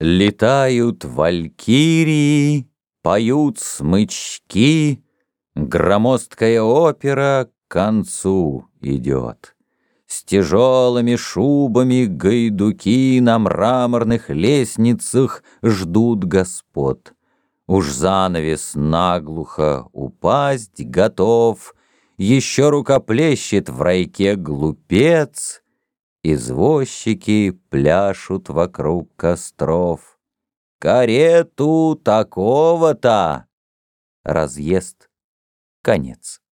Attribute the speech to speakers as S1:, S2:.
S1: Летают валькирии, поют смычки, Громоздкая опера к концу идет. С тяжелыми шубами гайдуки На мраморных лестницах ждут господ. Уж занавес наглухо упасть готов, Еще рукоплещет в райке глупец, Извозчики пляшут вокруг костров. Карету такого-то! Разъезд. Конец.